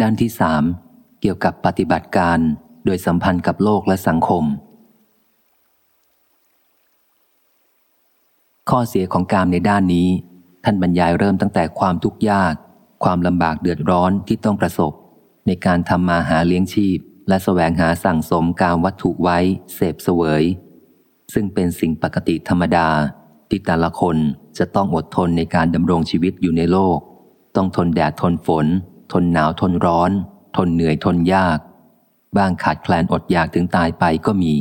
ด้านที่สามเกี่ยวกับปฏิบัติการโดยสัมพันธ์กับโลกและสังคม ข้อเสียของการในด้านนี้ ท่านบรรยายเริ่มตั้งแต่ความทุกข์ยาก ความลำบากเดือดร้อนที่ต้องประสบ ในการทำมาหาเลี้ยงชีพ และแสวงหาสั่งสมการวัตถุไว้ เสพเสวย ซึ่งเป็นสิ่งปกติธรรมดา ที่แต่ละคนจะต้องอดทนในการดำรงชีวิตอยู่ในโลก ต้องทนแดดทนฝน ทนหนาวทนร้อน ทนเหนื่อยทนยากบางขาดแคลนอดอยากถึงตายไปก็มี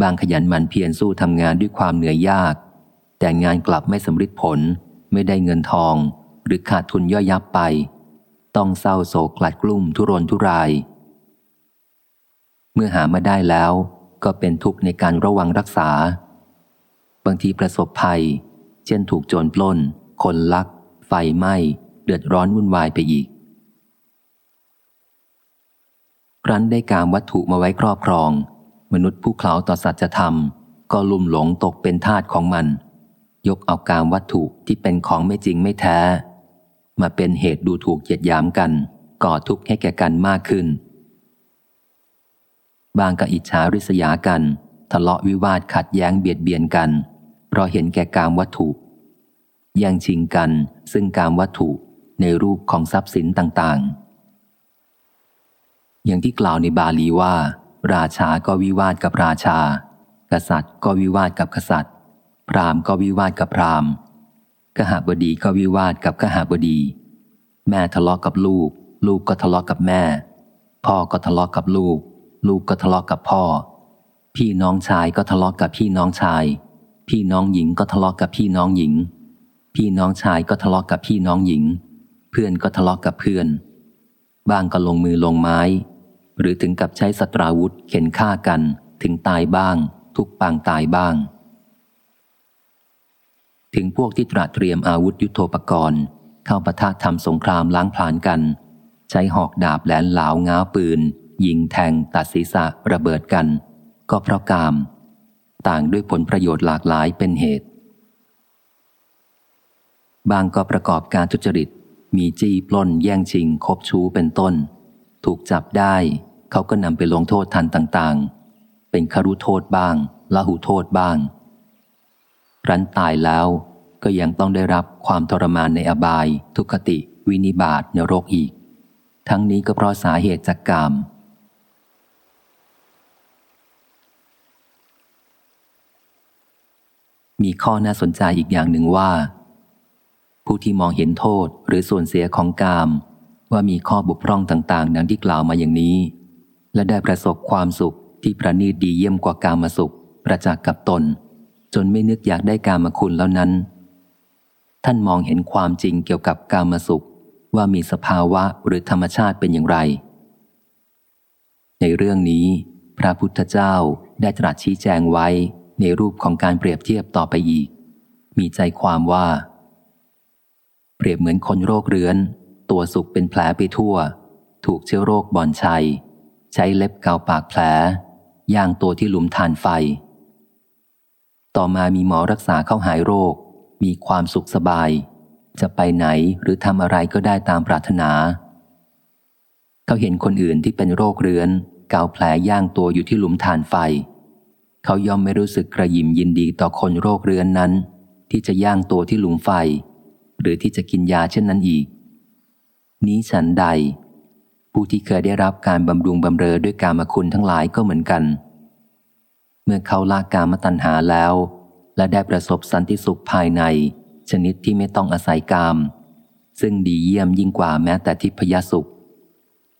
บางขยันหมั่นเพียรสู้ทำงานด้วยความเหนื่อยยาก แต่งานกลับไม่สำเร็จผล ไม่ได้เงินทอง หรือขาดทุนย่อยยับไป ต้องเศร้าโศกกลัดกลุ้มทุรนทุราย เมื่อหามาได้แล้วก็เป็นทุกข์ในการระวังรักษา บางทีประสบภัย เช่นถูกโจรปล้น คนลัก ไฟไหม้ เดือดร้อนวุ่นวายไปอีก ครั้นได้การวัตถุมาไว้ครอบครอง มนุษย์ผู้เคลาต่อสัจธรรม ก็ลุ่มหลงตกเป็นทาสของมัน ยกเอาการวัตถุที่เป็นของไม่จริงไม่แท้ มาเป็นเหตุดูถูกเหยียดยามกัน ก่อทุกข์ให้แก่กันมากขึ้น บางก็อิจฉาริษยากัน ทะเลาะวิวาทขัดแย้งเบียดเบียนกัน เพราะเห็นแก่การวัตถุแย่งชิงกันซึ่งการวัตถุ ในรูปของทรัพย์สินต่างๆ อย่างที่กล่าวในบาลีว่า ราชาก็วิวาทกับราชา กษัตริย์ก็วิวาทกับกษัตริย์ พราหมณ์ก็วิวาทกับพราหมณ์กหบดีก็วิวาทกับกหบดี แม่ทะเลาะกับลูก ลูกก็ทะเลาะกับแม่ พ่อก็ทะเลาะกับลูก ลูกก็ทะเลาะกับพ่อ พี่น้องชายก็ทะเลาะกับพี่น้องชาย พี่น้องหญิงก็ทะเลาะกับพี่น้องหญิง พี่น้องชายก็ทะเลาะกับพี่น้องหญิง เพื่อนก็ทะเลาะกับเพื่อน บ้างก็ลงมือลงไม้ หรือถึงกับใช้สตราวุธเข็นฆ่ากันถึงตายบ้าง ทุกปางตายบ้าง ถึงพวกที่ตระเตรียมอาวุธยุโทโธปกรณ์ เข้าปะทะทำสงครามล้างผลาญกัน ใช้หอกดาบแหลนเหลาง้าปืน ยิงแทงตัดศีรษะระเบิดกัน ก็เพราะกาม ต่างด้วยผลประโยชน์หลากหลายเป็นเหตุบางก็ประกอบการทุจริต มีจี้ปล้นแย่งชิงคบชู้เป็นต้น ถูกจับได้ เขาก็นำไปลงโทษทันต่างๆ เป็นคารุโทษบ้างละหูโทษบ้าง รันตายแล้วก็ยังต้องได้รับความทรมานในอบาย ทุกติ วินิบาตในโรคอีก ทั้งนี้ก็เพราะสาเหตุจากกรรมมีข้อน่าสนใจอีกอย่างหนึ่งว่า ผู้ที่มองเห็นโทษหรือส่วนเสียของกาม ว่ามีข้อบกพร่องต่างๆดังที่กล่าวมาอย่างนี้ และได้ประสบความสุขที่ประณีตดีเยี่ยมกว่ากามาสุข ประจักษ์กับตน จนไม่นึกอยากได้กามาคุณแล้วนั้น ท่านมองเห็นความจริงเกี่ยวกับกามาสุข ว่ามีสภาวะหรือธรรมชาติเป็นอย่างไร ในเรื่องนี้ พระพุทธเจ้าได้ตรัสชี้แจงไว้ในรูปของการเปรียบเทียบต่อไปอีก มีใจความว่า เปรียบเหมือนคนโรคเรื้อน ตัวสุกเป็นแผลไปทั่ว ถูกเชื้อโรคบ่อนชัย ใช้เล็บเกาปากแผล ย่างตัวที่หลุมทานไฟ ต่อมามีหมอรักษาเข้าหายโรค มีความสุขสบาย จะไปไหนหรือทำอะไรก็ได้ตามปรารถนา เขาเห็นคนอื่นที่เป็นโรคเรื้อน เกาแผลย่างตัวอยู่ที่หลุมทานไฟ เขายอมไม่รู้สึกกระยิมยินดีต่อคนโรคเรื้อนนั้น ที่จะย่างตัวที่หลุมไฟ หรือที่จะกินยาเช่นนั้นอีก นี้ฉันใด ผู้ที่เคยได้รับการบำรุงบำเรอด้วยกามคุณทั้งหลายก็เหมือนกัน เมื่อเขาละกามตัณหาแล้ว และได้ประสบสันติสุขภายใน ชนิดที่ไม่ต้องอาศัยกาม ซึ่งดีเยี่ยมยิ่งกว่าแม้แต่ทิพยสุข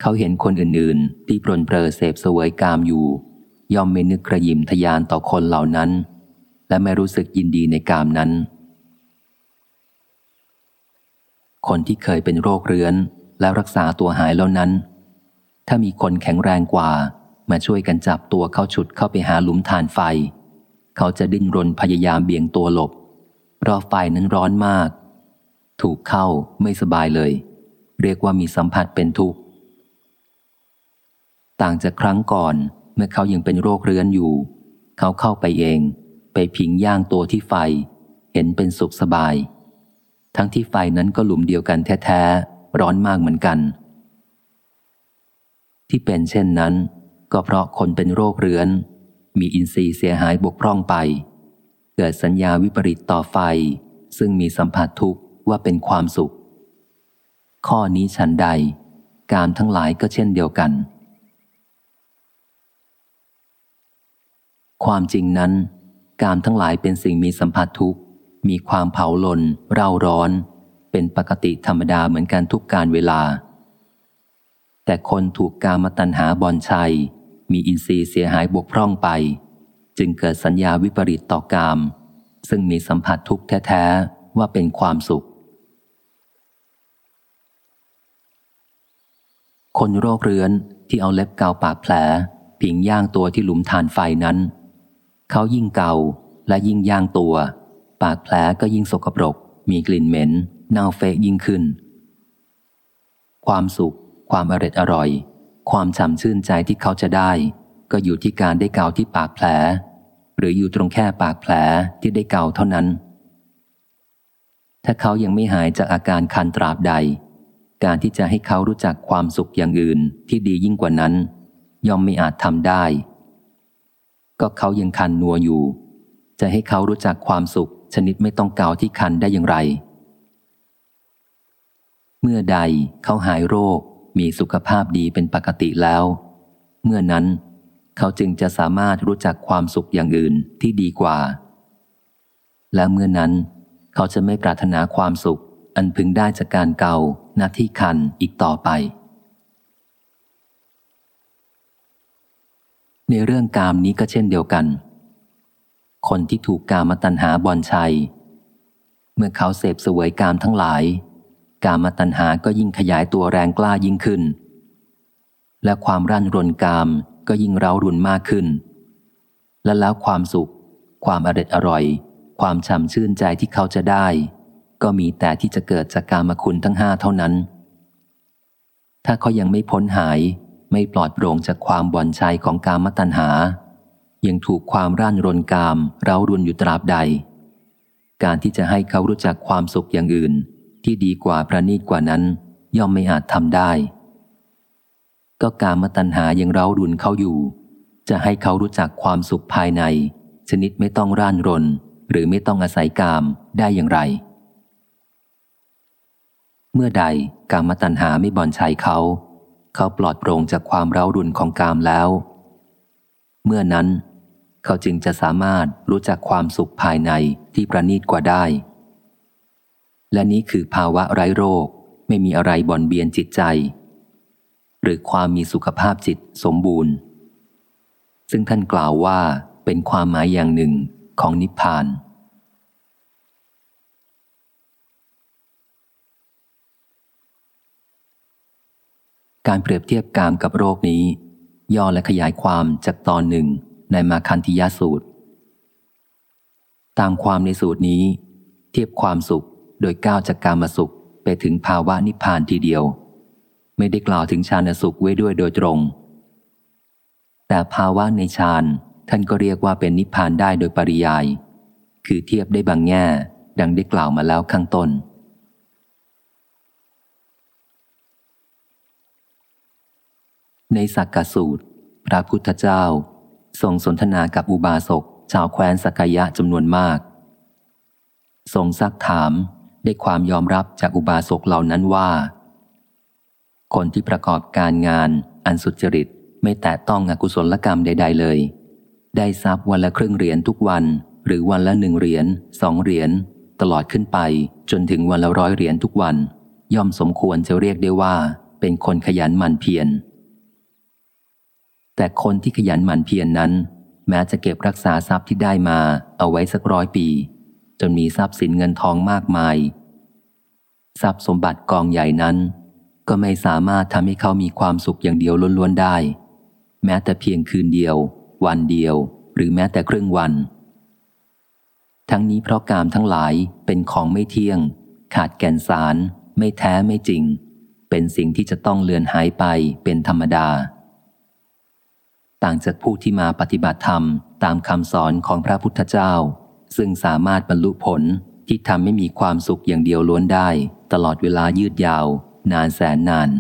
เขาเห็นคนอื่นๆ ที่ปรนเปรอเสพสวยกามอยู่ ย่อมไม่นึกกระยิมทยานต่อคนเหล่านั้น และไม่รู้สึกยินดีในกามนั้น คนที่เคยเป็นโรคเรื้อน แล้วรักษาตัวหายแล้วนั้น ถ้ามีคนแข็งแรงกว่า มาช่วยกันจับตัวเข้าฉุดเข้าไปหาหลุมฐานไฟ เขาจะดิ้นรนพยายามเบี่ยงตัวหลบเพราะไฟนั้นร้อนมาก ถูกเข้าไม่สบายเลย เรียกว่ามีสัมผัสเป็นทุกข์ ต่างจากครั้งก่อนเมื่อเขายังเป็นโรคเรื้อนอยู่ เขาเข้าไปเอง ไปผิงย่างตัวที่ไฟ เห็นเป็นสุขสบาย ทั้งที่ไฟนั้นก็หลุมเดียวกันแท้ๆ ร้อนมากเหมือนกัน ที่เป็นเช่นนั้น ก็เพราะคนเป็นโรคเรื้อน มีอินทรีย์เสียหายบกพร่องไป เกิดสัญญาวิปริตต่อไฟ ซึ่งมีสัมผัสทุกข์ว่าเป็นความสุข ข้อนี้ฉันใด การทั้งหลายก็เช่นเดียวกัน ความจริงนั้น การทั้งหลายเป็นสิ่งมีสัมผัสทุกข์ มีความเผาลนเร่าร้อน เป็นปกติธรรมดาเหมือนกันทุกการเวลา แต่คนถูกกามตัณหาบอนชัย มีอินทรีย์เสียหายบกพร่องไป จึงเกิดสัญญาวิปริตต่อกาม ซึ่งมีสัมผัสทุกแท้ๆว่าเป็นความสุข คนโรคเรื้อนที่เอาเล็บเกาปากแผล ผิงย่างตัวที่หลุมทานไฟนั้น เขายิ่งเกาและยิ่งย่างตัว ปากแผลก็ยิ่งสกปรก มีกลิ่นเหม็น เน่าเฟะยิ่งขึ้น ความสุข ความอร็ดอร่อย ความฉ่ำชื่นใจที่เขาจะได้ ก็อยู่ที่การได้เกาที่ปากแผล หรืออยู่ตรงแค่ปากแผลที่ได้เกาเท่านั้น ถ้าเขายังไม่หายจากอาการคันตราบใด การที่จะให้เขารู้จักความสุขอย่างอื่นที่ดียิ่งกว่านั้น ย่อมไม่อาจทำได้ ก็เขายังคันนัวอยู่จะให้เขารู้จักความสุข ชนิดไม่ต้องเกาที่คันได้อย่างไร เมื่อใดเขาหายโรคมีสุขภาพดีเป็นปกติแล้ว เมื่อนั้นเขาจึงจะสามารถรู้จักความสุขอย่างอื่นที่ดีกว่า และเมื่อนั้นเขาจะไม่ปรารถนาความสุขอันพึงได้จากการเกาหน้าที่คันอีกต่อไป ในเรื่องกามนี้ก็เช่นเดียวกัน คนที่ถูกกามตัณหาบอนชัย เมื่อเขาเสพสวยกามทั้งหลาย กามตัณหาก็ยิ่งขยายตัวแรงกล้ายิ่งขึ้น และความรั่นรนกามก็ยิ่งเร้ารุนมากขึ้น และแล้วความสุข ความอร็ดอร่อย ความช่ำชื่นใจที่เขาจะได้ ก็มีแต่ที่จะเกิดจากกามคุณทั้งห้าเท่านั้น ถ้าเขายังไม่พ้นหายไม่ปลอดโปร่งจากความบ่อนชัยของกามตัณหา ยังถูกความร่านรนกามเร้ารุนอยู่ตราบใด การที่จะให้เขารู้จักความสุขอย่างอื่น ที่ดีกว่าประณีตกว่านั้น ย่อมไม่อาจทำได้ ก็การมตัณหายังเร้ารุนเขาอยู่ จะให้เขารู้จักความสุขภายใน ชนิดไม่ต้องร่านรน หรือไม่ต้องอาศัยกามได้อย่างไร เมื่อใดกามตัณหาไม่บ่อนชัยเขา เขาปลอดโปร่งจากความเร้ารุนของกามแล้วเมื่อนั้น เขาจึงจะสามารถรู้จักความสุขภายในที่ประณีตกว่าได้ และนี้คือภาวะไร้โรค ไม่มีอะไรบ่อนเบียนจิตใจ หรือความมีสุขภาพจิตสมบูรณ์ ซึ่งท่านกล่าวว่าเป็นความหมายอย่างหนึ่งของนิพพานการเปรียบเทียบกามกับโรคนี้ ย่อและขยายความจากตอนหนึ่ง ในมาคันธิยาสูตร ตามความในสูตรนี้ เทียบความสุขโดยก้าวจากกามาสุขไปถึงภาวะนิพพานทีเดียว ไม่ได้กล่าวถึงฌานสุขไว้ด้วยโดยตรง แต่ภาวะในฌานท่านก็เรียกว่าเป็นนิพพานได้โดยปริยาย คือเทียบได้บางแง่ดังได้กล่าวมาแล้วข้างต้นในสักกสูตร พระพุทธเจ้า ทรงสนทนากับอุบาสกชาวแคว้นสกยะจำนวนมาก ทรงซักถามได้ความยอมรับจากอุบาสกเหล่านั้นว่า คนที่ประกอบการงานอันสุจริตไม่แตะต้องอกุศลกรรมใด ๆ เลย ได้ทรัพย์วันละครึ่งเหรียญทุกวัน หรือวันละหนึ่งเหรียญสองเหรียญตลอดขึ้นไปจนถึงวันละร้อยเหรียญทุกวัน ย่อมสมควรจะเรียกได้ว่า เป็นคนขยันหมั่นเพียร แต่คนที่ขยันหมั่นเพียรนนั้น แม้จะเก็บรักษาทรัพย์ที่ได้มาเอาไว้สักร้อยปี จนมีทรัพย์สินเงินทองมากมาย ทรัพย์สมบัติกองใหญ่นั้น ก็ไม่สามารถทำให้เขามีความสุขอย่างเดียวล้วนๆได้ แม้แต่เพียงคืนเดียว วันเดียว หรือแม้แต่ครึ่งวัน ทั้งนี้เพราะกามทั้งหลายเป็นของไม่เที่ยง ขาดแก่นสาร ไม่แท้ไม่จริง เป็นสิ่งที่จะต้องเลือนหายไปเป็นธรรมดา ต่างจากผู้ที่มาปฏิบัติธรรมตามคำสอนของพระพุทธเจ้า ซึ่งสามารถบรรลุผลที่ทำให้มีความสุขอย่างเดียวล้วนได้ ตลอดเวลายืดยาว นานแสนนานาน